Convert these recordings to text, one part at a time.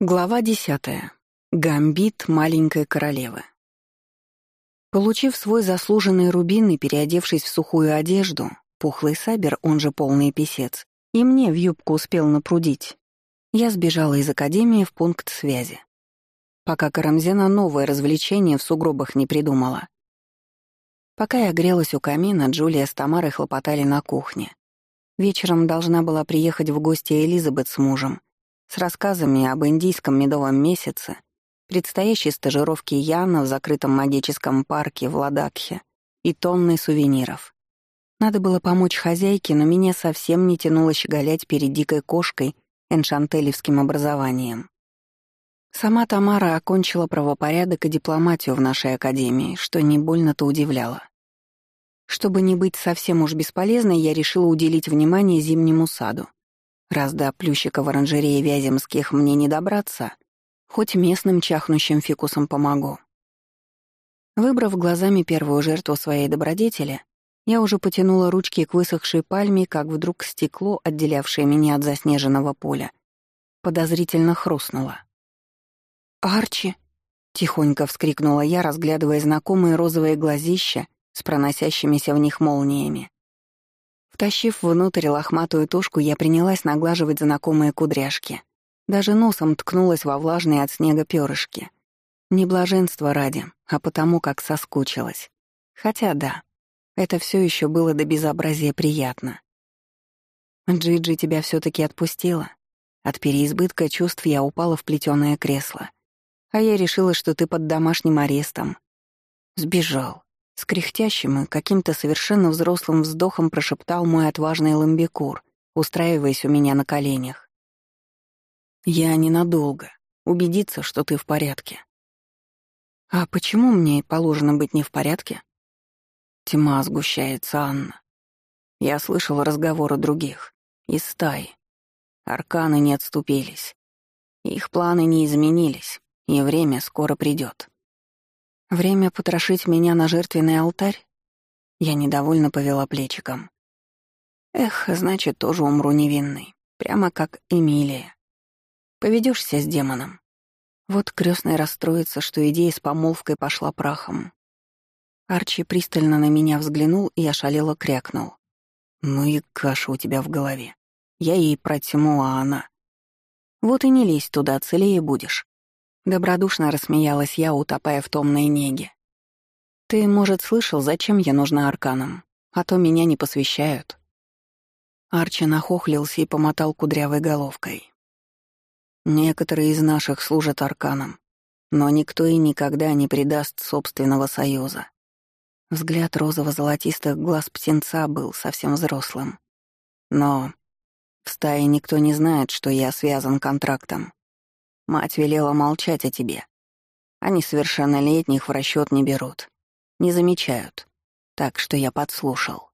Глава десятая. Гамбит маленькой королевы. Получив свой заслуженный рубин и переодевшись в сухую одежду, пухлый сабер, он же полный писец, и мне в юбку успел напрудить. Я сбежала из академии в пункт связи. Пока Карамзина новое развлечение в сугробах не придумала. Пока я грелась у камина, Джулия с Тамарой хлопотали на кухне. Вечером должна была приехать в гости Элизабет с мужем, с рассказами об индийском медовом месяце, предстоящей стажировке Яна в закрытом магическом парке в Ладакхе и тонной сувениров. Надо было помочь хозяйке, но меня совсем не тянуло щеголять перед дикой кошкой эншантелевским образованием. Сама Тамара окончила правопорядок и дипломатию в нашей академии, что не больно-то удивляло. Чтобы не быть совсем уж бесполезной, я решила уделить внимание зимнему саду. Раз до плющика в оранжерее Вяземских мне не добраться, хоть местным чахнущим фикусом помогу. Выбрав глазами первую жертву своей добродетели, я уже потянула ручки к высохшей пальме, как вдруг стекло, отделявшее меня от заснеженного поля, подозрительно хрустнуло. «Арчи!» — тихонько вскрикнула я, разглядывая знакомые розовые глазища с проносящимися в них молниями. Втащив внутрь лохматую тушку, я принялась наглаживать знакомые кудряшки. Даже носом ткнулась во влажные от снега перышки. Не блаженство ради, а потому как соскучилась. Хотя да, это все еще было до безобразия приятно. Джиджи тебя все таки отпустила. От переизбытка чувств я упала в плетёное кресло. А я решила, что ты под домашним арестом. Сбежал. С кряхтящим и каким-то совершенно взрослым вздохом прошептал мой отважный ламбикур, устраиваясь у меня на коленях. «Я ненадолго. Убедиться, что ты в порядке». «А почему мне положено быть не в порядке?» Тьма сгущается, Анна. Я слышал разговоры других. Из стаи. Арканы не отступились. Их планы не изменились, и время скоро придет. Время потрошить меня на жертвенный алтарь? Я недовольно повела плечиком. Эх, значит, тоже умру невинной. Прямо как Эмилия. Поведешься с демоном. Вот крестный расстроится, что идея с помолвкой пошла прахом. Арчи пристально на меня взглянул и ошалело крякнул. «Ну и каша у тебя в голове. Я ей про тьму, а она...» «Вот и не лезь туда, целее будешь. Добродушно рассмеялась я, утопая в томной неге. «Ты, может, слышал, зачем я нужна арканам? А то меня не посвящают». Арчи нахохлился и помотал кудрявой головкой. «Некоторые из наших служат арканам, но никто и никогда не предаст собственного союза». Взгляд розово-золотистых глаз птенца был совсем взрослым. «Но в стае никто не знает, что я связан контрактом. Мать велела молчать о тебе. Они совершеннолетних в расчет не берут. Не замечают. Так что я подслушал.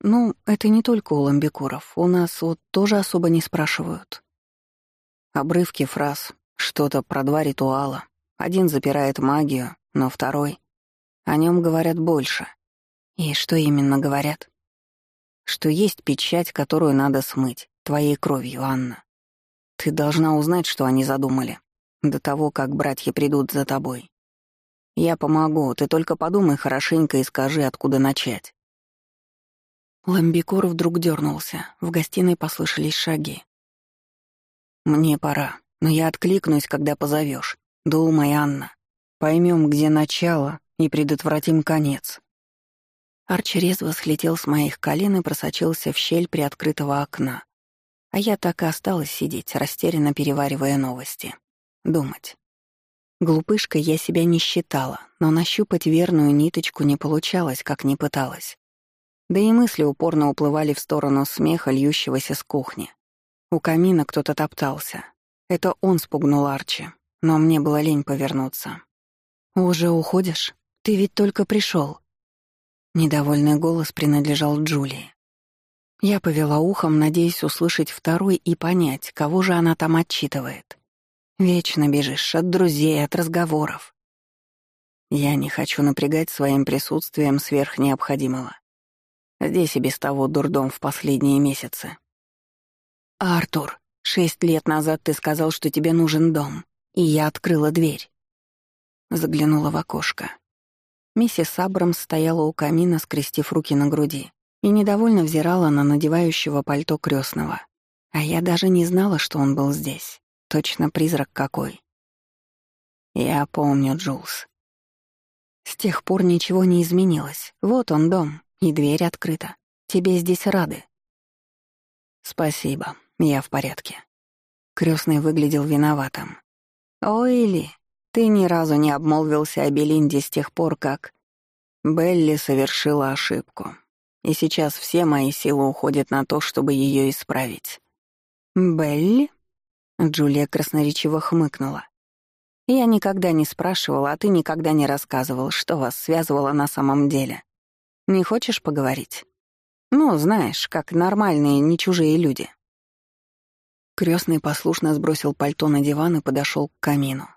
Ну, это не только у ламбикуров. У нас вот тоже особо не спрашивают. Обрывки фраз, что-то про два ритуала. Один запирает магию, но второй... О нем говорят больше. И что именно говорят? Что есть печать, которую надо смыть, твоей кровью, Анна. Ты должна узнать, что они задумали, до того, как братья придут за тобой. Я помогу, ты только подумай хорошенько и скажи, откуда начать». Ламбикор вдруг дернулся, в гостиной послышались шаги. «Мне пора, но я откликнусь, когда позовешь. Думай, Анна. Поймем, где начало, и предотвратим конец». Арчи резво слетел с моих колен и просочился в щель приоткрытого окна. А я так и осталась сидеть, растерянно переваривая новости. Думать. Глупышкой я себя не считала, но нащупать верную ниточку не получалось, как не пыталась. Да и мысли упорно уплывали в сторону смеха, льющегося с кухни. У камина кто-то топтался. Это он спугнул Арчи, но мне было лень повернуться. «Уже уходишь? Ты ведь только пришел. Недовольный голос принадлежал Джулии. Я повела ухом, надеясь услышать второй и понять, кого же она там отчитывает. Вечно бежишь от друзей, от разговоров. Я не хочу напрягать своим присутствием сверх необходимого. Здесь и без того дурдом в последние месяцы. «Артур!» Шесть лет назад ты сказал, что тебе нужен дом, и я открыла дверь. Заглянула в окошко. Миссис Абрамс стояла у камина, скрестив руки на груди, и недовольно взирала на надевающего пальто крестного. А я даже не знала, что он был здесь. Точно призрак какой. Я помню, Джулс. С тех пор ничего не изменилось. Вот он дом, и дверь открыта. Тебе здесь рады. Спасибо, я в порядке. Крестный выглядел виноватым. Ой, Ли, ты ни разу не обмолвился о Белинде с тех пор, как... Белли совершила ошибку. И сейчас все мои силы уходят на то, чтобы ее исправить. «Белли?» Джулия красноречиво хмыкнула. «Я никогда не спрашивала, а ты никогда не рассказывал, что вас связывало на самом деле. Не хочешь поговорить? Ну, знаешь, как нормальные, не чужие люди». Крестный послушно сбросил пальто на диван и подошел к камину.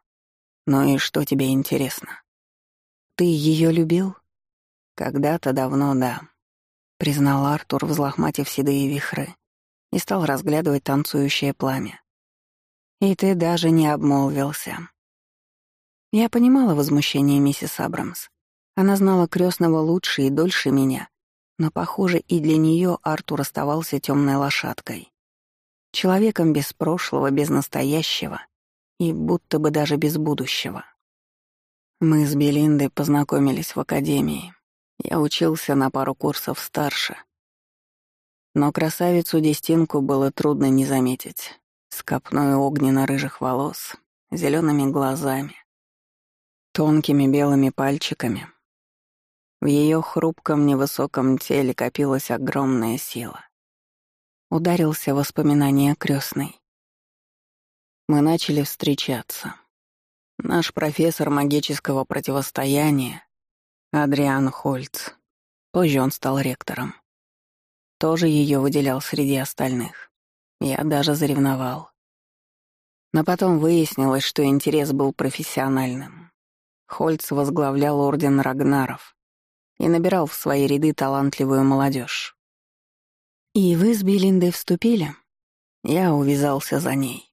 «Ну и что тебе интересно?» «Ты ее любил?» «Когда-то давно, да», — признал Артур, взлохматив седые вихры, и стал разглядывать танцующее пламя. «И ты даже не обмолвился». Я понимала возмущение миссис Абрамс. Она знала крестного лучше и дольше меня, но, похоже, и для нее Артур оставался темной лошадкой. Человеком без прошлого, без настоящего — и будто бы даже без будущего. Мы с Белиндой познакомились в академии. Я учился на пару курсов старше. Но красавицу Дестинку было трудно не заметить. С копной огненно-рыжих волос, зелеными глазами, тонкими белыми пальчиками. В ее хрупком невысоком теле копилась огромная сила. Ударился воспоминание крестной. Мы начали встречаться. Наш профессор магического противостояния, Адриан Хольц, позже он стал ректором, тоже ее выделял среди остальных. Я даже заревновал. Но потом выяснилось, что интерес был профессиональным. Хольц возглавлял Орден Рагнаров и набирал в свои ряды талантливую молодежь. «И вы с Белиндой вступили?» Я увязался за ней.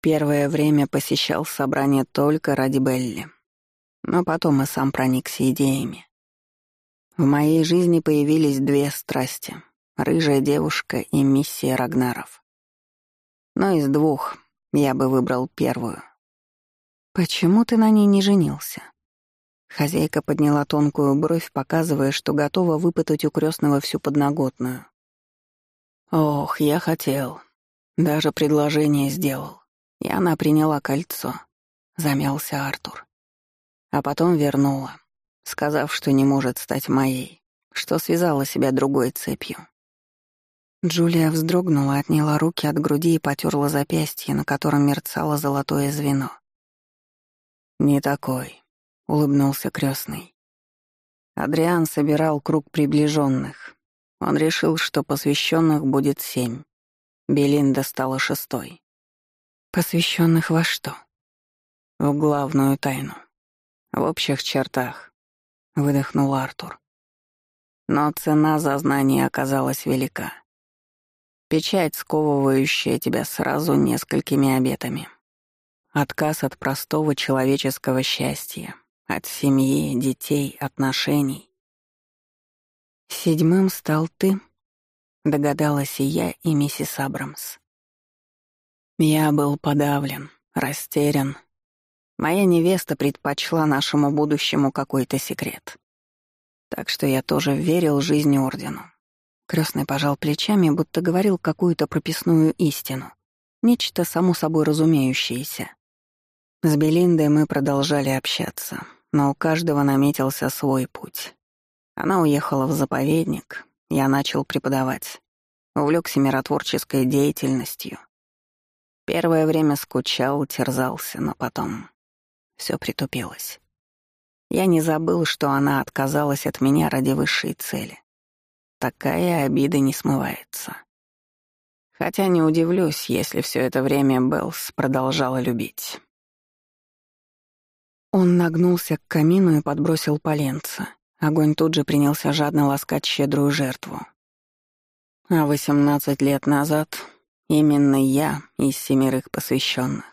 Первое время посещал собрание только ради Белли. Но потом и сам проникся идеями. В моей жизни появились две страсти — рыжая девушка и миссия Рагнаров. Но из двух я бы выбрал первую. «Почему ты на ней не женился?» Хозяйка подняла тонкую бровь, показывая, что готова выпытать у крестного всю подноготную. «Ох, я хотел. Даже предложение сделал. И она приняла кольцо. Замялся Артур. А потом вернула, сказав, что не может стать моей, что связала себя другой цепью. Джулия вздрогнула, отняла руки от груди и потерла запястье, на котором мерцало золотое звено. «Не такой», — улыбнулся крестный. Адриан собирал круг приближенных. Он решил, что посвященных будет семь. Белинда стала шестой. Посвященных во что? В главную тайну. В общих чертах, выдохнул Артур. Но цена за знание оказалась велика. Печать, сковывающая тебя сразу несколькими обетами. Отказ от простого человеческого счастья, от семьи, детей, отношений. Седьмым стал ты, догадалась и я, и миссис Абрамс. Я был подавлен, растерян. Моя невеста предпочла нашему будущему какой-то секрет. Так что я тоже верил жизни Ордену. Крестный пожал плечами, будто говорил какую-то прописную истину. Нечто само собой разумеющееся. С Белиндой мы продолжали общаться, но у каждого наметился свой путь. Она уехала в заповедник, я начал преподавать. Увлекся миротворческой деятельностью — Первое время скучал, терзался, но потом все притупилось. Я не забыл, что она отказалась от меня ради высшей цели. Такая обида не смывается. Хотя не удивлюсь, если все это время Беллс продолжала любить. Он нагнулся к камину и подбросил поленца. Огонь тут же принялся жадно ласкать щедрую жертву. А восемнадцать лет назад Именно я из семерых посвященных.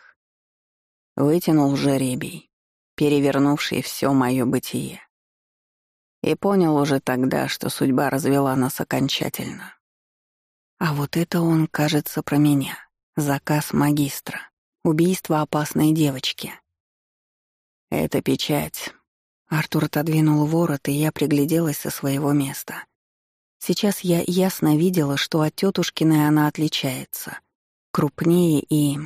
Вытянул жеребий, перевернувший все мое бытие. И понял уже тогда, что судьба развела нас окончательно. А вот это он, кажется, про меня. Заказ магистра. Убийство опасной девочки. Это печать. Артур отодвинул ворот, и я пригляделась со своего места. Сейчас я ясно видела, что от тетушкиной она отличается. Крупнее и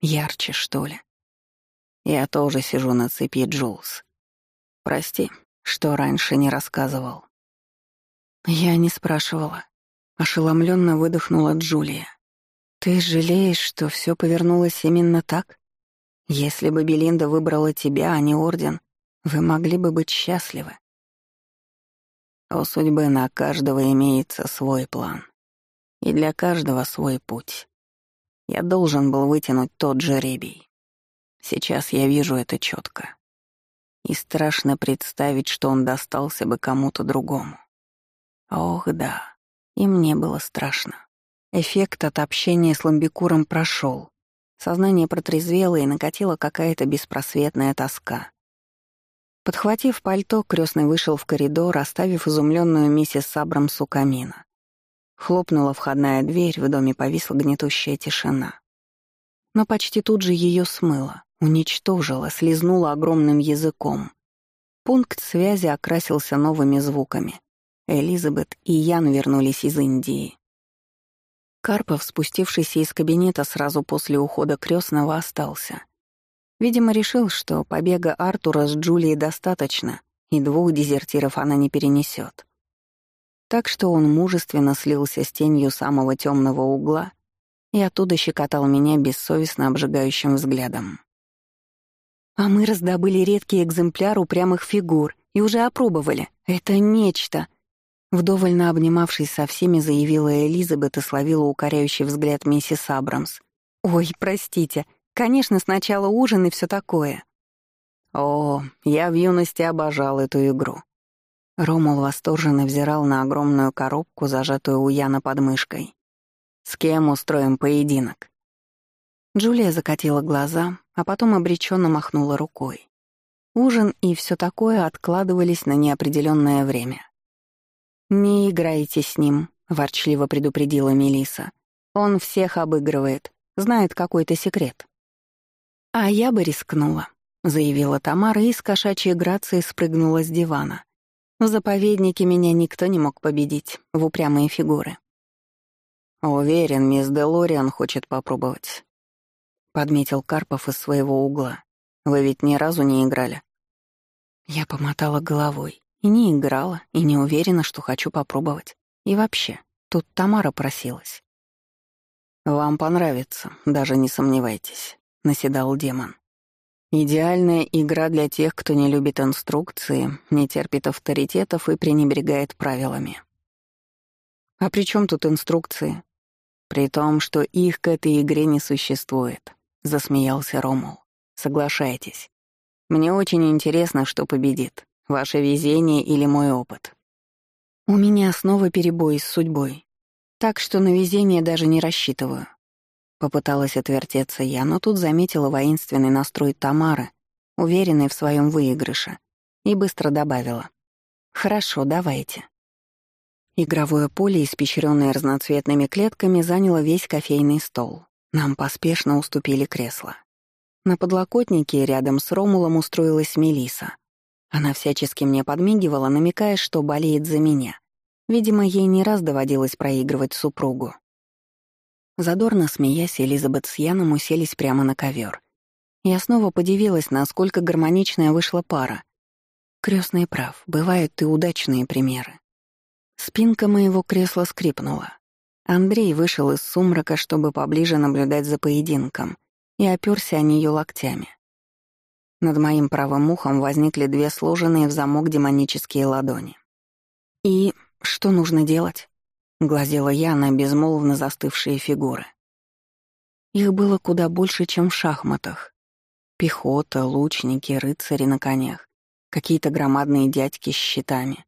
ярче, что ли. Я тоже сижу на цепи, Джулс. Прости, что раньше не рассказывал. Я не спрашивала. Ошеломленно выдохнула Джулия. Ты жалеешь, что все повернулось именно так? Если бы Белинда выбрала тебя, а не Орден, вы могли бы быть счастливы. У судьбы на каждого имеется свой план. И для каждого свой путь. Я должен был вытянуть тот же ребий. Сейчас я вижу это четко. И страшно представить, что он достался бы кому-то другому. Ох, да, и мне было страшно. Эффект от общения с ламбикуром прошел. Сознание протрезвело и накатила какая-то беспросветная тоска. Подхватив пальто, крестный вышел в коридор, оставив изумленную миссис Сабрамс у камина. Хлопнула входная дверь, в доме повисла гнетущая тишина. Но почти тут же ее смыло, уничтожила, слезнула огромным языком. Пункт связи окрасился новыми звуками. Элизабет и Ян вернулись из Индии. Карпов, спустившийся из кабинета сразу после ухода крестного, остался. Видимо, решил, что побега Артура с Джулией достаточно, и двух дезертиров она не перенесет. Так что он мужественно слился с тенью самого темного угла и оттуда щекотал меня бессовестно обжигающим взглядом. «А мы раздобыли редкий экземпляр упрямых фигур и уже опробовали. Это нечто!» Вдовольно обнимавшись со всеми, заявила Элизабет и словила укоряющий взгляд миссис Абрамс. «Ой, простите, Конечно, сначала ужин и все такое. О, я в юности обожал эту игру. Ромул восторженно взирал на огромную коробку, зажатую у Яна под мышкой. «С кем устроим поединок?» Джулия закатила глаза, а потом обреченно махнула рукой. Ужин и все такое откладывались на неопределенное время. «Не играйте с ним», — ворчливо предупредила Мелиса. «Он всех обыгрывает, знает какой-то секрет». «А я бы рискнула», — заявила Тамара и с кошачьей грацией спрыгнула с дивана. В заповеднике меня никто не мог победить, в упрямые фигуры. «Уверен, мисс Делориан хочет попробовать», — подметил Карпов из своего угла. «Вы ведь ни разу не играли?» Я помотала головой. И не играла, и не уверена, что хочу попробовать. И вообще, тут Тамара просилась. «Вам понравится, даже не сомневайтесь». — наседал демон. «Идеальная игра для тех, кто не любит инструкции, не терпит авторитетов и пренебрегает правилами». «А при чем тут инструкции?» «При том, что их к этой игре не существует», — засмеялся Ромул. «Соглашайтесь. Мне очень интересно, что победит, ваше везение или мой опыт». «У меня снова перебой с судьбой, так что на везение даже не рассчитываю. Попыталась отвертеться я, но тут заметила воинственный настрой Тамары, уверенной в своем выигрыше, и быстро добавила. «Хорошо, давайте». Игровое поле, испещренное разноцветными клетками, заняло весь кофейный стол. Нам поспешно уступили кресла. На подлокотнике рядом с Ромулом устроилась Мелиса. Она всячески мне подмигивала, намекая, что болеет за меня. Видимо, ей не раз доводилось проигрывать супругу. Задорно смеясь, Элизабет с Яном уселись прямо на ковер. Я снова подивилась, насколько гармоничная вышла пара. Крестный прав, бывают и удачные примеры. Спинка моего кресла скрипнула. Андрей вышел из сумрака, чтобы поближе наблюдать за поединком, и оперся о нее локтями. Над моим правым ухом возникли две сложенные в замок демонические ладони. «И что нужно делать?» Глазела я на безмолвно застывшие фигуры. Их было куда больше, чем в шахматах. Пехота, лучники, рыцари на конях, какие-то громадные дядьки с щитами.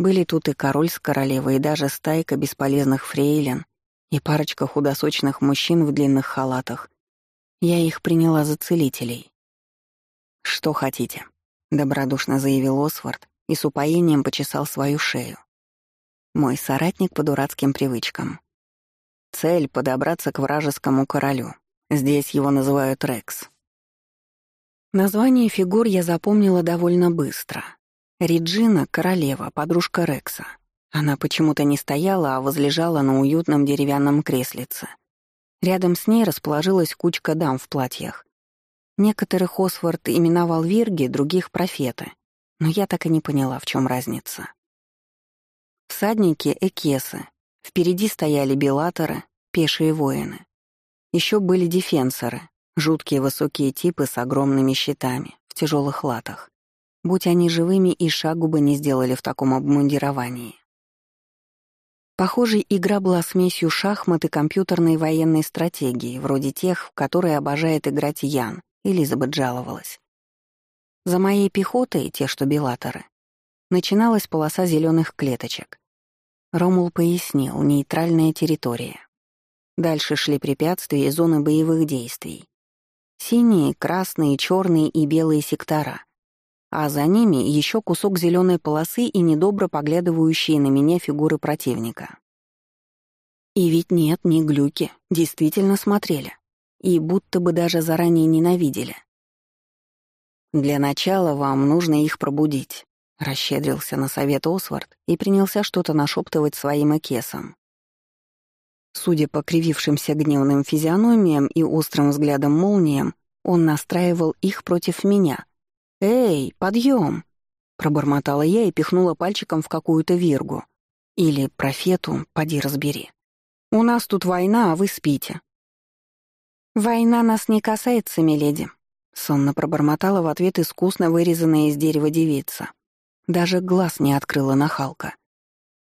Были тут и король с королевой, и даже стайка бесполезных фрейлин и парочка худосочных мужчин в длинных халатах. Я их приняла за целителей. «Что хотите?» — добродушно заявил Освард и с упоением почесал свою шею. Мой соратник по дурацким привычкам. Цель — подобраться к вражескому королю. Здесь его называют Рекс. Название фигур я запомнила довольно быстро. Реджина — королева, подружка Рекса. Она почему-то не стояла, а возлежала на уютном деревянном креслице. Рядом с ней расположилась кучка дам в платьях. Некоторых Освард именовал Вирги, других — профеты. Но я так и не поняла, в чем разница. Всадники — экесы. Впереди стояли белаторы, пешие воины. Еще были дефенсоры, жуткие высокие типы с огромными щитами, в тяжелых латах. Будь они живыми, и шагу бы не сделали в таком обмундировании. Похоже, игра была смесью шахмат и компьютерной военной стратегии, вроде тех, в которые обожает играть Ян, Элизабет жаловалась. За моей пехотой, те, что белаторы, начиналась полоса зеленых клеточек. Ромул пояснил, нейтральная территория. Дальше шли препятствия и зоны боевых действий. Синие, красные, черные и белые сектора — а за ними еще кусок зеленой полосы и недобро поглядывающие на меня фигуры противника. И ведь нет, не глюки, действительно смотрели. И будто бы даже заранее ненавидели. «Для начала вам нужно их пробудить», — расщедрился на совет Освард и принялся что-то нашептывать своим экесам. Судя по кривившимся гневным физиономиям и острым взглядом молниям, он настраивал их против меня — «Эй, подъем!» — пробормотала я и пихнула пальчиком в какую-то виргу. Или профету, поди разбери. «У нас тут война, а вы спите». «Война нас не касается, миледи», — сонно пробормотала в ответ искусно вырезанная из дерева девица. Даже глаз не открыла нахалка.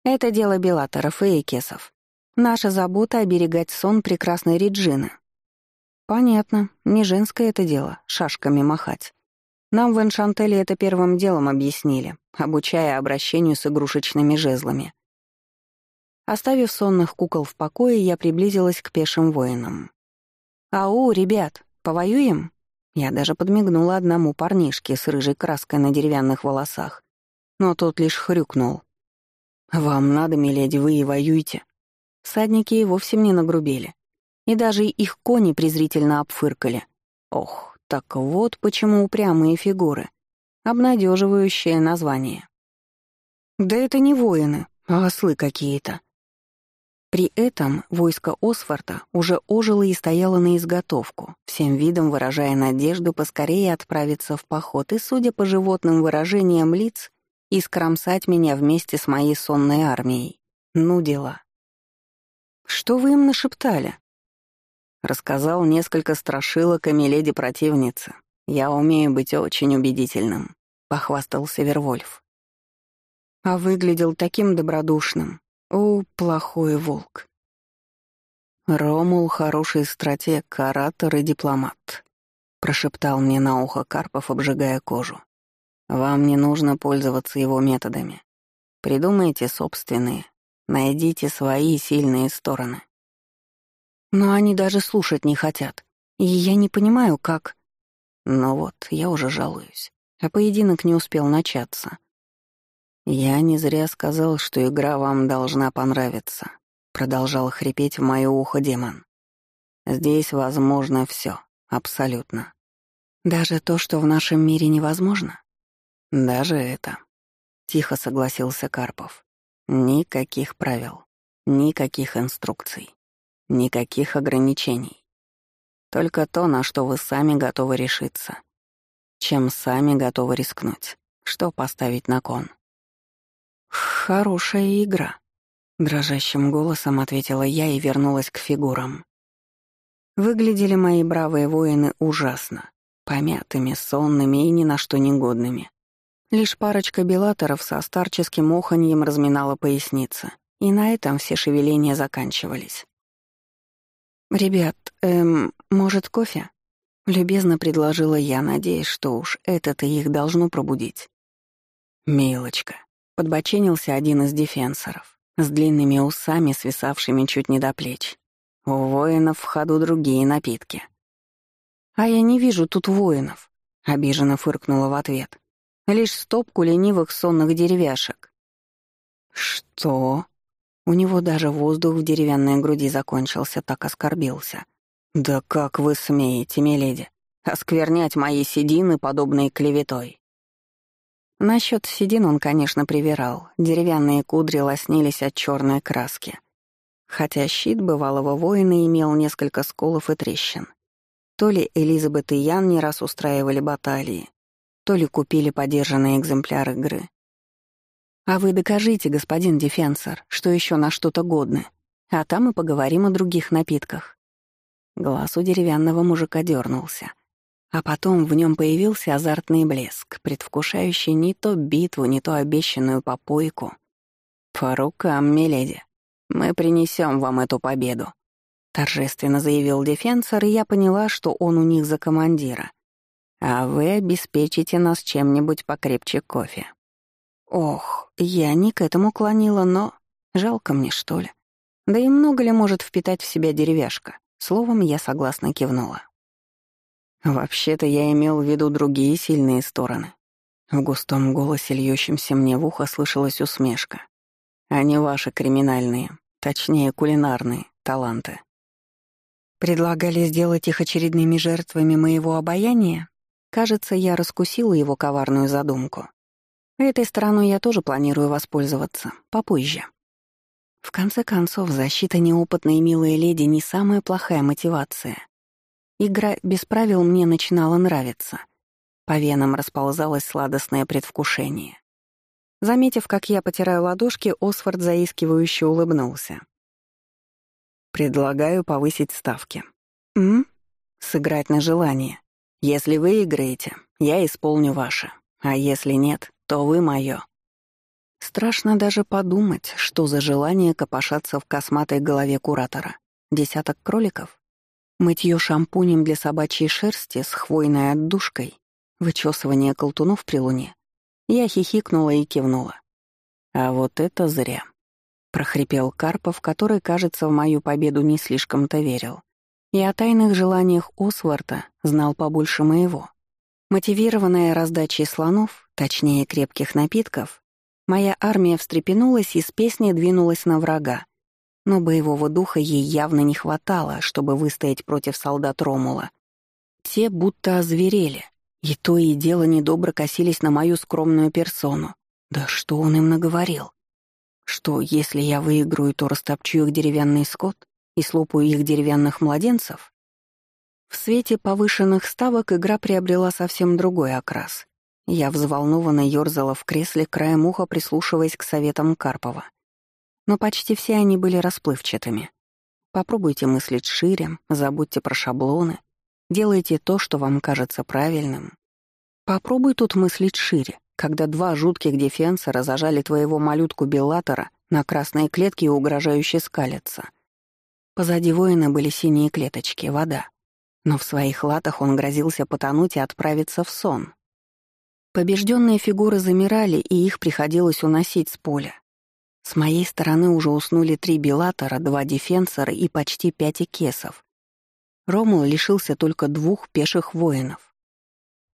«Это дело Белаторов и Экесов. Наша забота — оберегать сон прекрасной Реджины». «Понятно, не женское это дело — шашками махать. Нам в Эншантеле это первым делом объяснили, обучая обращению с игрушечными жезлами. Оставив сонных кукол в покое, я приблизилась к пешим воинам. «Ау, ребят, повоюем?» Я даже подмигнула одному парнишке с рыжей краской на деревянных волосах, но тот лишь хрюкнул. «Вам надо, миледи, вы и воюйте». Садники и вовсе мне нагрубили. И даже их кони презрительно обфыркали. Ох, так вот почему упрямые фигуры. Обнадеживающее название. Да это не воины, а ослы какие-то. При этом войско Осфорта уже ожило и стояло на изготовку, всем видом выражая надежду поскорее отправиться в поход и, судя по животным выражениям лиц, искромсать меня вместе с моей сонной армией. Ну дела. «Что вы им нашептали?» Рассказал несколько страшилок о миледи противницы. Я умею быть очень убедительным», — похвастался Вервольф. А выглядел таким добродушным. О, плохой волк. «Ромул — хороший стратег, оратор и дипломат», — прошептал мне на ухо Карпов, обжигая кожу. «Вам не нужно пользоваться его методами. Придумайте собственные, найдите свои сильные стороны. Но они даже слушать не хотят. И я не понимаю, как... Ну вот, я уже жалуюсь. А поединок не успел начаться. «Я не зря сказал, что игра вам должна понравиться», — продолжал хрипеть в моё ухо демон. «Здесь возможно всё, абсолютно. Даже то, что в нашем мире невозможно?» «Даже это», — тихо согласился Карпов. «Никаких правил, никаких инструкций. Никаких ограничений. Только то, на что вы сами готовы решиться. Чем сами готовы рискнуть. Что поставить на кон. «Хорошая игра», — дрожащим голосом ответила я и вернулась к фигурам. Выглядели мои бравые воины ужасно, помятыми, сонными и ни на что негодными. Лишь парочка белаторов со старческим оханьем разминала поясницы, и на этом все шевеления заканчивались. «Ребят, эм, может, кофе?» — любезно предложила я, надеясь, что уж это-то их должно пробудить. «Милочка», — подбоченился один из дефенсоров, с длинными усами, свисавшими чуть не до плеч. У воинов в ходу другие напитки». «А я не вижу тут воинов», — обиженно фыркнула в ответ. «Лишь стопку ленивых сонных деревяшек». «Что?» У него даже воздух в деревянной груди закончился, так оскорбился. «Да как вы смеете, миледи, осквернять мои седины, подобные клеветой?» Насчет седин он, конечно, привирал. Деревянные кудри лоснились от черной краски. Хотя щит бывалого воина имел несколько сколов и трещин. То ли Элизабет и Ян не раз устраивали баталии, то ли купили подержанный экземпляр игры. «А вы докажите, господин Дефенсор, что еще на что-то годны, а там мы поговорим о других напитках». Глаз у деревянного мужика дернулся. А потом в нем появился азартный блеск, предвкушающий не то битву, не то обещанную попойку. «По рукам, миледи, мы принесем вам эту победу», — торжественно заявил Дефенсор, и я поняла, что он у них за командира. «А вы обеспечите нас чем-нибудь покрепче кофе». Ох, я не к этому клонила, но... Жалко мне, что ли? Да и много ли может впитать в себя деревяшка? Словом, я согласно кивнула. Вообще-то я имел в виду другие сильные стороны. В густом голосе, льющемся мне в ухо, слышалась усмешка. А не ваши криминальные, точнее, кулинарные таланты. Предлагали сделать их очередными жертвами моего обаяния? Кажется, я раскусила его коварную задумку. Этой стороной я тоже планирую воспользоваться, попозже. В конце концов, защита неопытной милой леди не самая плохая мотивация. Игра без правил мне начинала нравиться. По венам расползалось сладостное предвкушение. Заметив, как я потираю ладошки, Осфорд заискивающе улыбнулся. «Предлагаю повысить ставки». «М? Сыграть на желание. Если выиграете, я исполню ваше, а если нет, то вы моё». Страшно даже подумать, что за желание копошаться в косматой голове куратора. Десяток кроликов? Мытье шампунем для собачьей шерсти с хвойной отдушкой, вычесывание колтунов при луне. Я хихикнула и кивнула. А вот это зря. Прохрипел Карпов, который, кажется, в мою победу не слишком-то верил. И о тайных желаниях Осварта знал побольше моего. Мотивированная раздачей слонов, точнее крепких напитков, моя армия встрепенулась и с песней двинулась на врага, но боевого духа ей явно не хватало, чтобы выстоять против солдат Ромула. Те будто озверели, и то и дело недобро косились на мою скромную персону. Да что он им наговорил? Что, если я выиграю, то растопчу их деревянный скот и слопаю их деревянных младенцев? В свете повышенных ставок игра приобрела совсем другой окрас. Я взволнованно ёрзала в кресле, краем уха прислушиваясь к советам Карпова — но почти все они были расплывчатыми. Попробуйте мыслить шире, забудьте про шаблоны, делайте то, что вам кажется правильным. Попробуй тут мыслить шире, когда два жутких дефенсора зажали твоего малютку Беллатора на красные клетки и угрожающе скалятся. Позади воина были синие клеточки, вода. Но в своих латах он грозился потонуть и отправиться в сон. Побежденные фигуры замирали, и их приходилось уносить с поля, с моей стороны уже уснули три Белатора, два Дефенсора и почти пять Экесов. Ромул лишился только двух пеших воинов.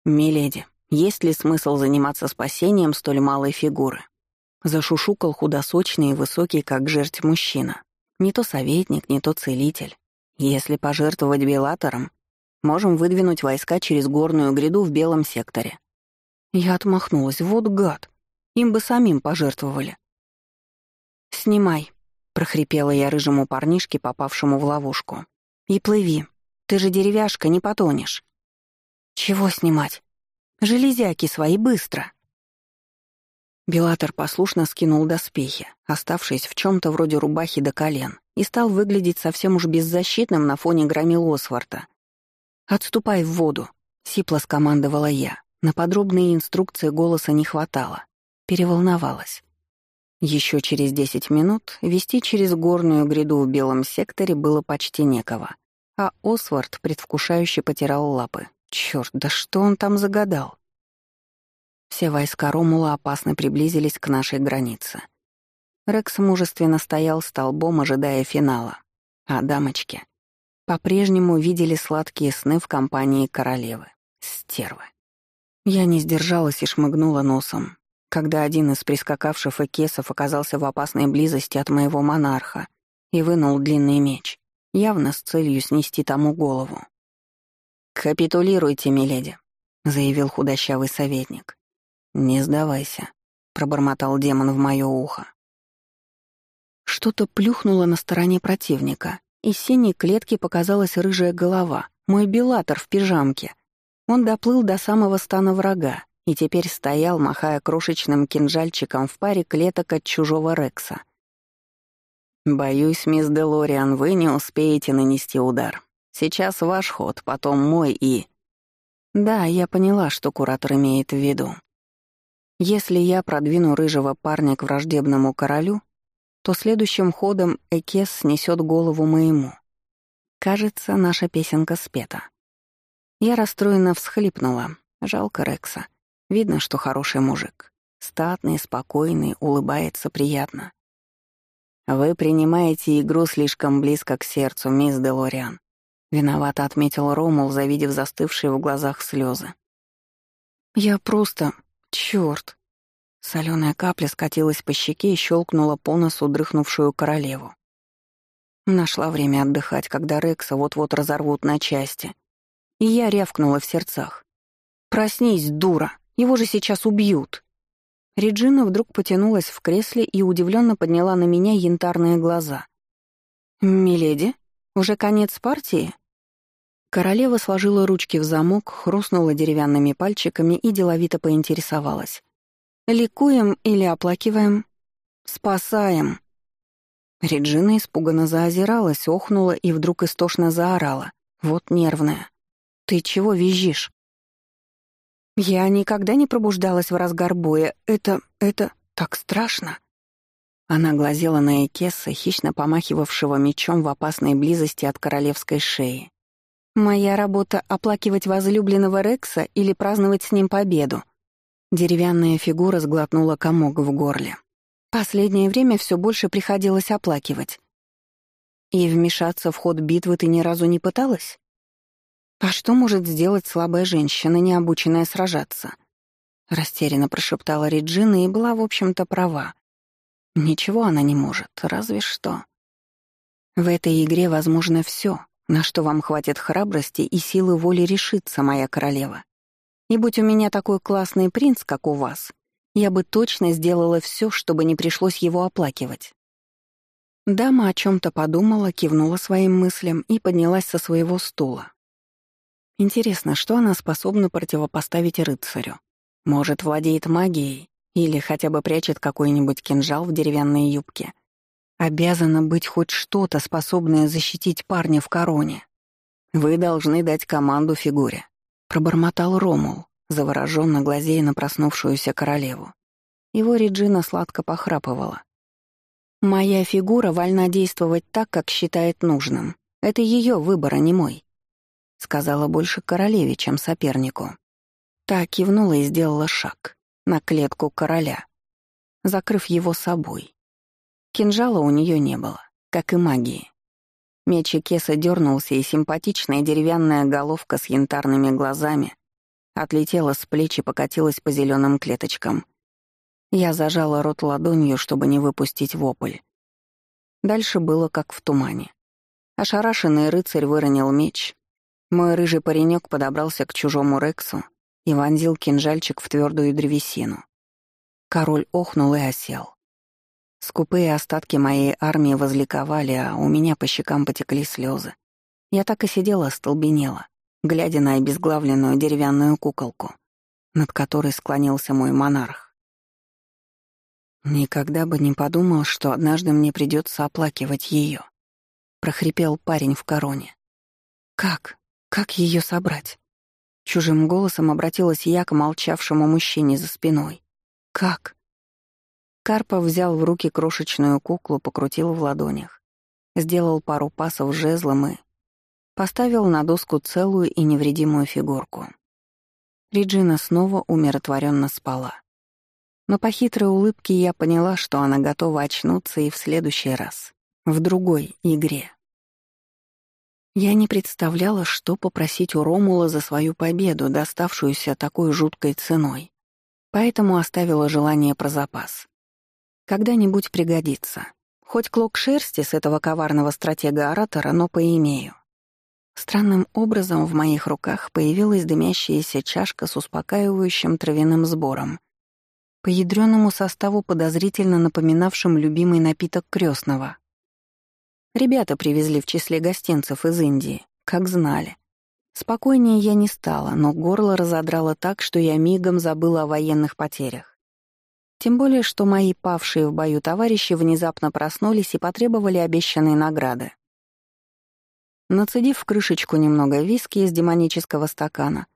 «Миледи, есть ли смысл заниматься спасением столь малой фигуры?» Зашушукал худосочный и высокий, как жерть мужчина. Не то советник, не то целитель. Если пожертвовать Белатором, можем выдвинуть войска через горную гряду в белом секторе. Я отмахнулась. Вот гад. Им бы самим пожертвовали. «Снимай», — прохрипела я рыжему парнишке, попавшему в ловушку. «И плыви. Ты же деревяшка, не потонешь». «Чего снимать? Железяки свои, быстро!» Белатор послушно скинул доспехи, оставшись в чем то вроде рубахи до колен, и стал выглядеть совсем уж беззащитным на фоне громил Осварта. «Отступай в воду», — сипло скомандовала я. На подробные инструкции голоса не хватало. Переволновалась. Еще через десять минут вести через горную гряду в белом секторе было почти некого, а Освард предвкушающе потирал лапы. Черт, да что он там загадал? Все войска Ромула опасно приблизились к нашей границе. Рекс мужественно стоял столбом, ожидая финала. А дамочки по-прежнему видели сладкие сны в компании королевы. Стервы. Я не сдержалась и шмыгнула носом, когда один из прискакавших экесов оказался в опасной близости от моего монарха и вынул длинный меч, явно с целью снести тому голову. «Капитулируйте, миледи», — заявил худощавый советник. «Не сдавайся», — пробормотал демон в моё ухо. Что-то плюхнуло на стороне противника. Из синей клетки показалась рыжая голова, мой белатор в пижамке. Он доплыл до самого стана врага и теперь стоял, махая крошечным кинжальчиком в паре клеток от чужого Рекса. «Боюсь, мисс Делориан, вы не успеете нанести удар. Сейчас ваш ход, потом мой и...» Да, я поняла, что куратор имеет в виду. Если я продвину рыжего парня к враждебному королю, то следующим ходом Экес снесет голову моему. Кажется, наша песенка спета. Я расстроенно всхлипнула. Жалко Рекса. Видно, что хороший мужик. Статный, спокойный, улыбается приятно. «Вы принимаете игру слишком близко к сердцу, мисс Делориан», — виновато отметил Ромул, завидев застывшие в глазах слезы. «Я просто... чёрт!» Соленая капля скатилась по щеке и щелкнула по носу дрыхнувшую королеву. Нашла время отдыхать, когда Рекса вот-вот разорвут на части. И я рявкнула в сердцах. «Проснись, дура! Его же сейчас убьют!» Реджина вдруг потянулась в кресле и удивленно подняла на меня янтарные глаза. «Миледи, уже конец партии?» Королева сложила ручки в замок, хрустнула деревянными пальчиками и деловито поинтересовалась. Ликуем или оплакиваем? Спасаем. Реджина испуганно заозиралась, охнула и вдруг истошно заорала. Вот нервная. Ты чего визжишь? Я никогда не пробуждалась в разгар боя. Это... это... так страшно. Она глазела на Экесса, хищно помахивавшего мечом в опасной близости от королевской шеи. «Моя работа — оплакивать возлюбленного Рекса или праздновать с ним победу. Деревянная фигура сглотнула комок в горле. Последнее время все больше приходилось оплакивать. И вмешаться в ход битвы ты ни разу не пыталась? А что может сделать слабая женщина, не обученная сражаться? Растерянно прошептала Реджина и была, в общем-то, права. Ничего она не может, разве что. В этой игре возможно все, на что вам хватит храбрости и силы воли решиться, моя королева. И будь у меня такой классный принц, как у вас, я бы точно сделала все, чтобы не пришлось его оплакивать». Дама о чем то подумала, кивнула своим мыслям и поднялась со своего стула. Интересно, что она способна противопоставить рыцарю? Может, владеет магией или хотя бы прячет какой-нибудь кинжал в деревянной юбке? Обязана быть хоть что-то, способное защитить парня в короне. Вы должны дать команду фигуре. Пробормотал Ромул, завороженно глазея на проснувшуюся королеву. Его Реджина сладко похрапывала. «Моя фигура вольна действовать так, как считает нужным. Это ее выбор, а не мой», — сказала больше королеве, чем сопернику. Та кивнула и сделала шаг на клетку короля, закрыв его собой. Кинжала у нее не было, как и магии. Меч Кеса дернулся, и симпатичная деревянная головка с янтарными глазами отлетела с плеч и покатилась по зеленым клеточкам. Я зажала рот ладонью, чтобы не выпустить вопль. Дальше было как в тумане. Ошарашенный рыцарь выронил меч. Мой рыжий паренек подобрался к чужому Рексу и вонзил кинжальчик в твердую древесину. Король охнул и осел. Скупые остатки моей армии возликовали, а у меня по щекам потекли слезы. Я так и сидела остолбенела, глядя на обезглавленную деревянную куколку, над которой склонился мой монарх. Никогда бы не подумал, что однажды мне придется оплакивать ее. прохрипел парень в короне. Как? Как ее собрать? Чужим голосом обратилась я к молчавшему мужчине за спиной. Как? Карпов взял в руки крошечную куклу, покрутил в ладонях, сделал пару пасов жезлом и поставил на доску целую и невредимую фигурку. Реджина снова умиротворенно спала. Но по хитрой улыбке я поняла, что она готова очнуться и в следующий раз, в другой игре. Я не представляла, что попросить у Ромула за свою победу, доставшуюся такой жуткой ценой. Поэтому оставила желание про запас. Когда-нибудь пригодится. Хоть клок шерсти с этого коварного стратега-оратора, но поимею. Странным образом в моих руках появилась дымящаяся чашка с успокаивающим травяным сбором, по ядрёному составу подозрительно напоминавшим любимый напиток крестного. Ребята привезли в числе гостинцев из Индии, как знали. Спокойнее я не стала, но горло разодрало так, что я мигом забыла о военных потерях. Тем более, что мои павшие в бою товарищи внезапно проснулись и потребовали обещанной награды. Нацедив в крышечку немного виски из демонического стакана,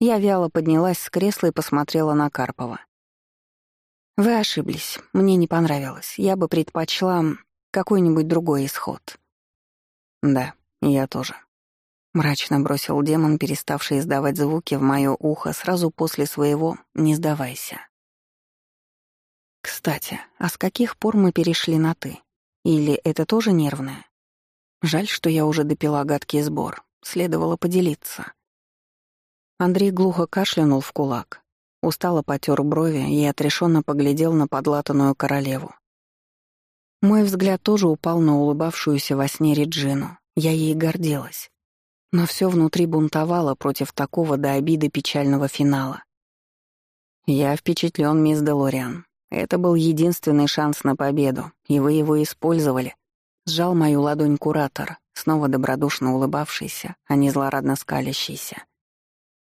я вяло поднялась с кресла и посмотрела на Карпова. «Вы ошиблись. Мне не понравилось. Я бы предпочла какой-нибудь другой исход». «Да, я тоже», — мрачно бросил демон, переставший издавать звуки в моё ухо сразу после своего «не сдавайся». «Кстати, а с каких пор мы перешли на «ты»? Или это тоже нервное? Жаль, что я уже допила гадкий сбор. Следовало поделиться». Андрей глухо кашлянул в кулак, Устало потер брови и отрешенно поглядел на подлатанную королеву. Мой взгляд тоже упал на улыбавшуюся во сне Реджину. Я ей гордилась. Но все внутри бунтовало против такого до обиды печального финала. «Я впечатлен, мисс Делориан. Это был единственный шанс на победу, и вы его использовали», — сжал мою ладонь куратор, снова добродушно улыбавшийся, а не злорадно скалящийся.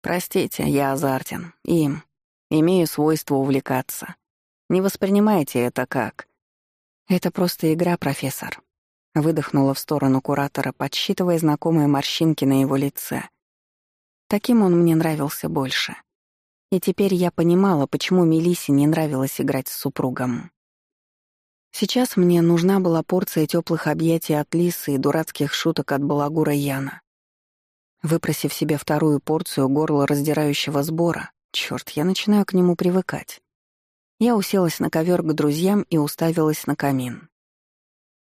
«Простите, я азартен. Им. Имею свойство увлекаться. Не воспринимайте это как... Это просто игра, профессор. Выдохнула в сторону куратора, подсчитывая знакомые морщинки на его лице. Таким он мне нравился больше. И теперь я понимала, почему Мелисе не нравилось играть с супругом. Сейчас мне нужна была порция теплых объятий от Лисы и дурацких шуток от балагура Яна. Выпросив себе вторую порцию горла раздирающего сбора, Черт, я начинаю к нему привыкать. Я уселась на ковер к друзьям и уставилась на камин.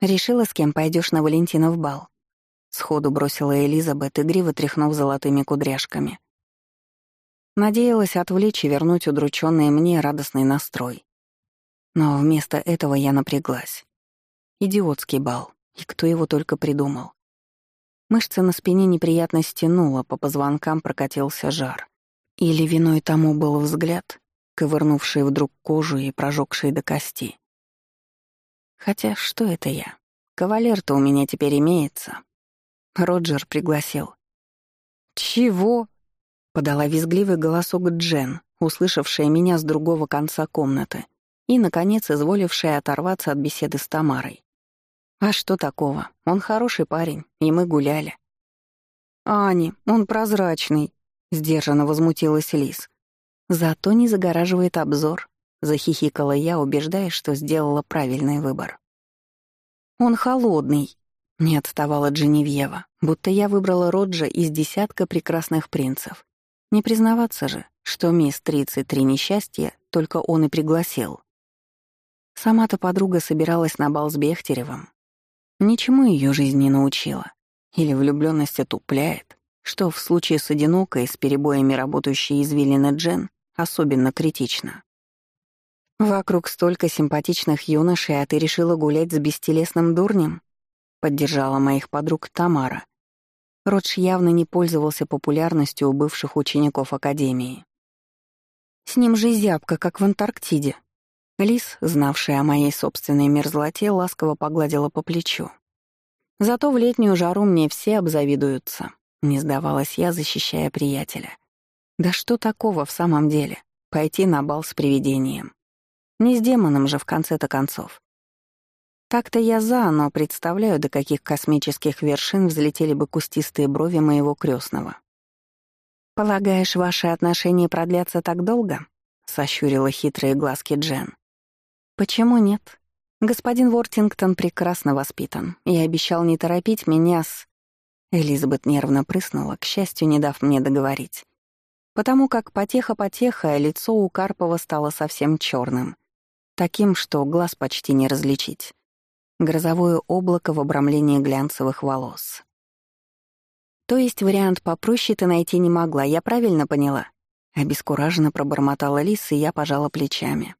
«Решила, с кем пойдешь на Валентина в бал?» Сходу бросила Элизабет, игриво тряхнув золотыми кудряшками. Надеялась отвлечь и вернуть удрученный мне радостный настрой. Но вместо этого я напряглась. Идиотский бал, и кто его только придумал. Мышцы на спине неприятно стянуло, по позвонкам прокатился жар. Или виной тому был взгляд, ковырнувший вдруг кожу и прожегший до кости. Хотя что это я? Кавалер-то у меня теперь имеется. Роджер пригласил. «Чего?» — подала визгливый голосок Джен, услышавшая меня с другого конца комнаты и, наконец, изволившая оторваться от беседы с Тамарой. «А что такого? Он хороший парень, и мы гуляли». «Ани, он прозрачный», — сдержанно возмутилась Лис. «Зато не загораживает обзор», — захихикала я, убеждаясь, что сделала правильный выбор. «Он холодный», — не отставала Дженевьева, будто я выбрала Роджа из десятка прекрасных принцев. Не признаваться же, что мисс 33 несчастья только он и пригласил. Сама-то подруга собиралась на бал с Бехтеревым. Ничему ее жизнь не научила. Или влюбленность отупляет, что в случае с одинокой, с перебоями работающей извилины Джен, особенно критично. «Вокруг столько симпатичных юношей, а ты решила гулять с бестелесным дурнем?» — поддержала моих подруг Тамара. Родж явно не пользовался популярностью у бывших учеников Академии. «С ним же зябко, как в Антарктиде». Лис, знавшая о моей собственной мерзлоте, ласково погладила по плечу. «Зато в летнюю жару мне все обзавидуются. Не сдавалась я, защищая приятеля. Да что такого в самом деле? Пойти на бал с привидением. Не с демоном же в конце-то концов. Так-то я за, но представляю, до каких космических вершин взлетели бы кустистые брови моего крестного. «Полагаешь, ваши отношения продлятся так долго?» — сощурила хитрые глазки Джен. «Почему нет? Господин Вортингтон прекрасно воспитан и обещал не торопить меня с...» Элизабет нервно прыснула, к счастью, не дав мне договорить. Потому как потеха-потеха лицо у Карпова стало совсем черным, таким, что глаз почти не различить. Грозовое облако в обрамлении глянцевых волос. То есть вариант попроще ты найти не могла, я правильно поняла? Обескураженно пробормотала Лис, и я пожала плечами.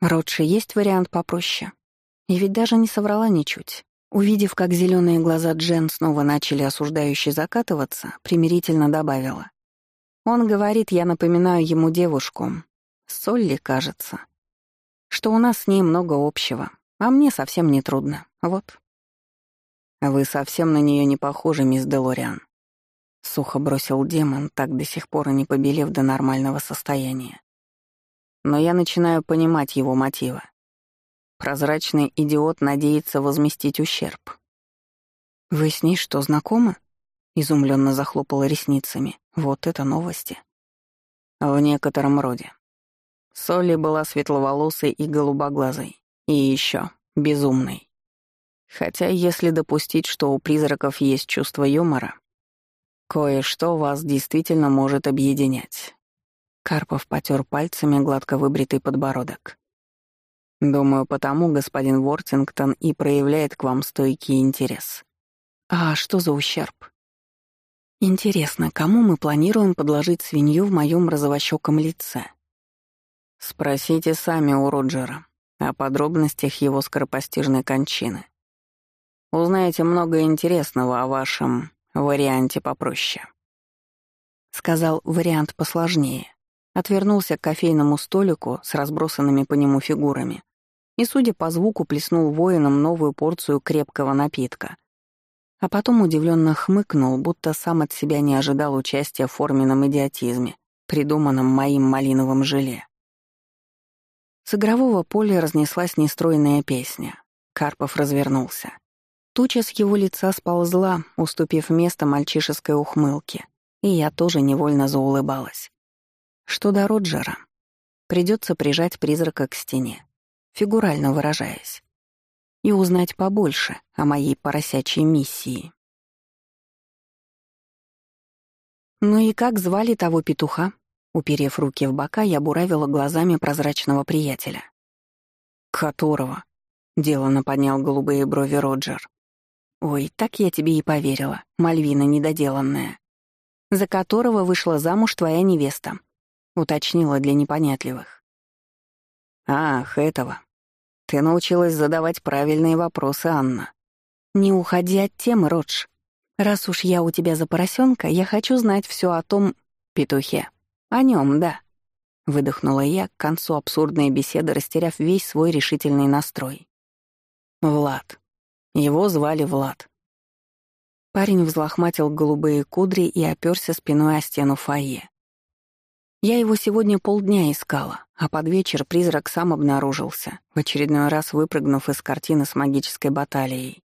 Родши есть вариант попроще. И ведь даже не соврала ничуть. Увидев, как зеленые глаза Джен снова начали осуждающе закатываться, примирительно добавила. Он говорит, я напоминаю ему девушку. Солли, кажется. Что у нас с ней много общего, а мне совсем не трудно. Вот. Вы совсем на нее не похожи, мисс Делориан. Сухо бросил демон, так до сих пор и не побелев до нормального состояния. Но я начинаю понимать его мотивы. Прозрачный идиот надеется возместить ущерб. «Вы с ней что, знакомы?» Изумленно захлопала ресницами. «Вот это новости!» «В некотором роде. Солли была светловолосой и голубоглазой. И еще безумной. Хотя если допустить, что у призраков есть чувство юмора, кое-что вас действительно может объединять. Карпов потер пальцами гладко выбритый подбородок. Думаю, потому господин Вортингтон и проявляет к вам стойкий интерес. А что за ущерб? Интересно, кому мы планируем подложить свинью в моем розовощеком лице? Спросите сами у Роджера о подробностях его скоропостижной кончины. Узнаете много интересного о вашем варианте попроще. Сказал вариант посложнее. Отвернулся к кофейному столику с разбросанными по нему фигурами и, судя по звуку, плеснул воинам новую порцию крепкого напитка. А потом удивленно хмыкнул, будто сам от себя не ожидал участия в форменном идиотизме, придуманном моим малиновым желе. С игрового поля разнеслась нестройная песня. Карпов развернулся. Туча с его лица сползла, уступив место мальчишеской ухмылке, и я тоже невольно заулыбалась. Что до Роджера? Придется прижать призрака к стене, фигурально выражаясь, и узнать побольше о моей поросячьей миссии. «Ну и как звали того петуха?» Уперев руки в бока, я буравила глазами прозрачного приятеля. «Которого?» — делано поднял голубые брови Роджер. «Ой, так я тебе и поверила, Мальвина недоделанная. За которого вышла замуж твоя невеста», — уточнила для непонятливых. «Ах, этого. Ты научилась задавать правильные вопросы, Анна». «Не уходи от темы, Родж. Раз уж я у тебя за поросенка, я хочу знать все о том петухе». «О нем, да», — выдохнула я к концу абсурдной беседы, растеряв весь свой решительный настрой. «Влад. Его звали Влад». Парень взлохматил голубые кудри и оперся спиной о стену фойе. Я его сегодня полдня искала, а под вечер призрак сам обнаружился, в очередной раз выпрыгнув из картины с магической баталией.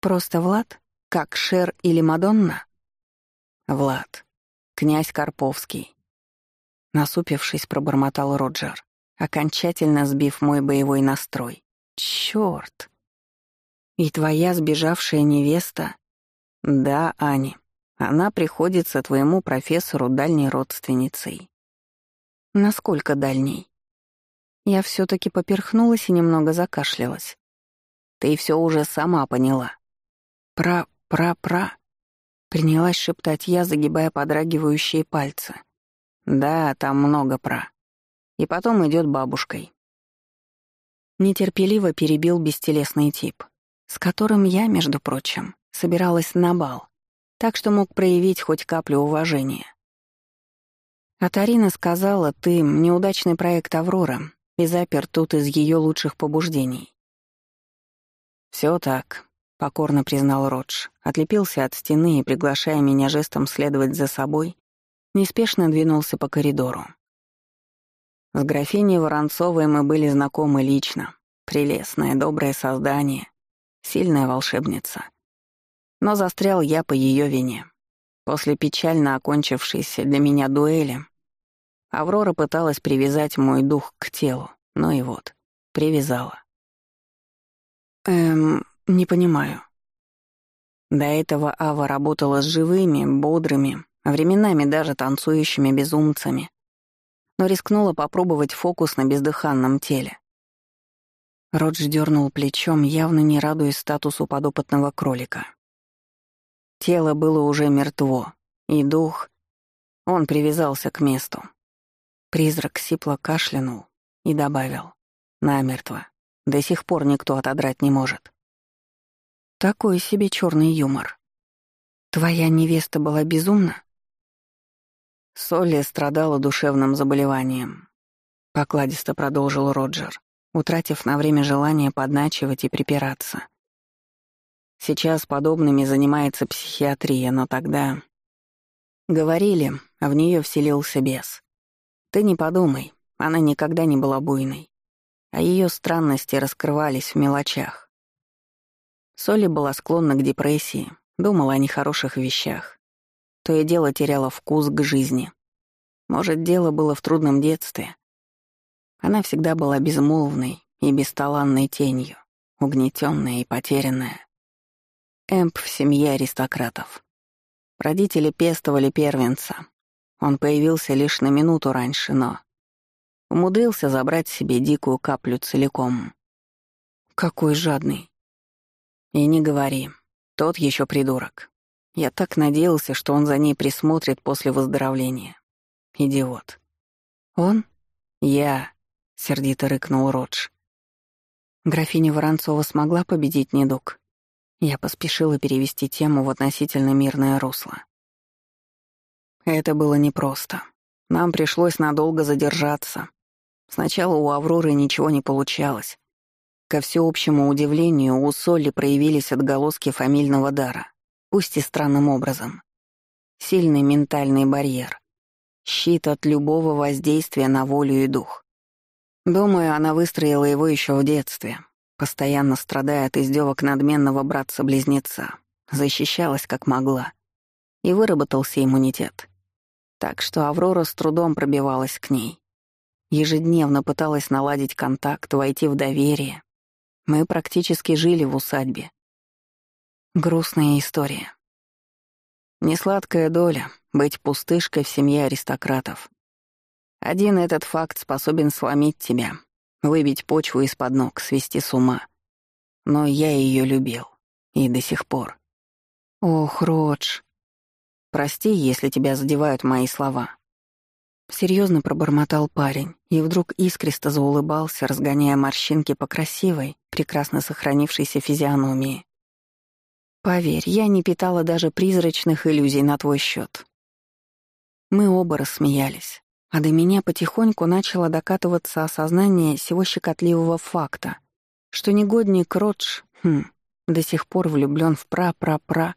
Просто Влад? Как Шер или Мадонна? Влад. Князь Карповский. Насупившись, пробормотал Роджер, окончательно сбив мой боевой настрой. Чёрт! И твоя сбежавшая невеста? Да, Ани. Она приходится твоему профессору дальней родственницей. Насколько дальней? Я все таки поперхнулась и немного закашлялась. Ты все уже сама поняла. Про-про-про. Принялась шептать я, загибая подрагивающие пальцы. Да, там много про. И потом идет бабушкой. Нетерпеливо перебил бестелесный тип, с которым я, между прочим, собиралась на бал, так что мог проявить хоть каплю уважения. А Тарина сказала, ты — неудачный проект «Аврора» и запер тут из ее лучших побуждений. Все так», — покорно признал Родж, отлепился от стены и, приглашая меня жестом следовать за собой, неспешно двинулся по коридору. С графиней Воронцовой мы были знакомы лично. Прелестное, доброе создание, сильная волшебница. Но застрял я по ее вине. После печально окончившейся для меня дуэли Аврора пыталась привязать мой дух к телу, но и вот, привязала. Эм, не понимаю. До этого Ава работала с живыми, бодрыми, временами даже танцующими безумцами, но рискнула попробовать фокус на бездыханном теле. Родж дернул плечом, явно не радуясь статусу подопытного кролика. Тело было уже мертво, и дух... Он привязался к месту. Призрак сипло кашлянул и добавил. Намертво. До сих пор никто отодрать не может. Такой себе черный юмор. Твоя невеста была безумна? Солли страдала душевным заболеванием. Покладисто продолжил Роджер, утратив на время желание подначивать и припираться. Сейчас подобными занимается психиатрия, но тогда... Говорили, а в нее вселился бес. Ты не подумай, она никогда не была буйной. А ее странности раскрывались в мелочах. Соли была склонна к депрессии, думала о нехороших вещах. То и дело теряла вкус к жизни. Может, дело было в трудном детстве. Она всегда была безмолвной и бесталанной тенью, угнетенная и потерянная. Эмп в семье аристократов. Родители пестовали первенца. Он появился лишь на минуту раньше, но умудрился забрать себе дикую каплю целиком. Какой жадный. И не говори, тот еще придурок. Я так надеялся, что он за ней присмотрит после выздоровления. Идиот. Он? Я, сердито рыкнул Родж. Графиня Воронцова смогла победить недуг. Я поспешила перевести тему в относительно мирное русло. Это было непросто. Нам пришлось надолго задержаться. Сначала у Авроры ничего не получалось. Ко всеобщему удивлению, у Солли проявились отголоски фамильного дара, пусть и странным образом. Сильный ментальный барьер. Щит от любого воздействия на волю и дух. Думаю, она выстроила его еще в детстве, постоянно страдая от издевок надменного братца-близнеца, защищалась как могла, и выработался иммунитет. Так что Аврора с трудом пробивалась к ней. Ежедневно пыталась наладить контакт, войти в доверие. Мы практически жили в усадьбе. Грустная история. Несладкая доля — быть пустышкой в семье аристократов. Один этот факт способен сломить тебя, выбить почву из-под ног, свести с ума. Но я ее любил. И до сих пор. Ох, Родж. Прости, если тебя задевают мои слова. Серьезно пробормотал парень и вдруг искристо заулыбался, разгоняя морщинки по красивой, прекрасно сохранившейся физиономии. Поверь, я не питала даже призрачных иллюзий на твой счет. Мы оба рассмеялись. А до меня потихоньку начало докатываться осознание всего щекотливого факта, что негодник Родж, хм, до сих пор влюблён в пра-пра-пра,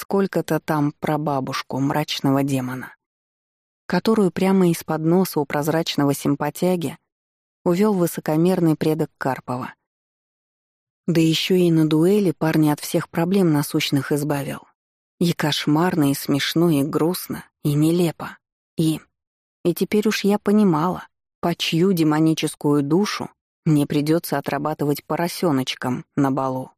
сколько-то там прабабушку мрачного демона, которую прямо из-под носа у прозрачного симпатяги увёл высокомерный предок Карпова. Да ещё и на дуэли парня от всех проблем насущных избавил. И кошмарно, и смешно, и грустно, и нелепо, и... И теперь уж я понимала, по чью демоническую душу мне придется отрабатывать поросеночком на балу.